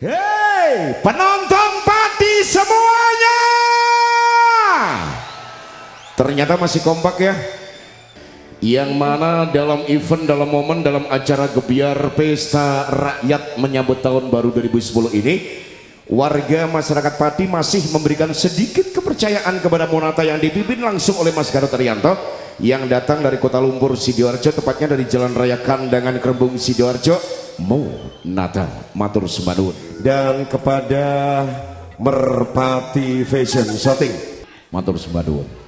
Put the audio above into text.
Hei, penonton Pati semuanya. Ternyata masih kompak ya. Yang mana dalam event, dalam momen, dalam acara gebiar pesta rakyat menyambut tahun baru 2010 ini warga masyarakat Pati masih memberikan sedikit kepercayaan kepada Monata yang dipimpin langsung oleh Mas Garot Arianto yang datang dari kota Lumpur Sidoarjo tepatnya dari Jalan Raya Kandangan Kerembung Sidoarjo Monata Matur Sembadun dan kepada Merpati Fashion Shooting. Matur Sembadun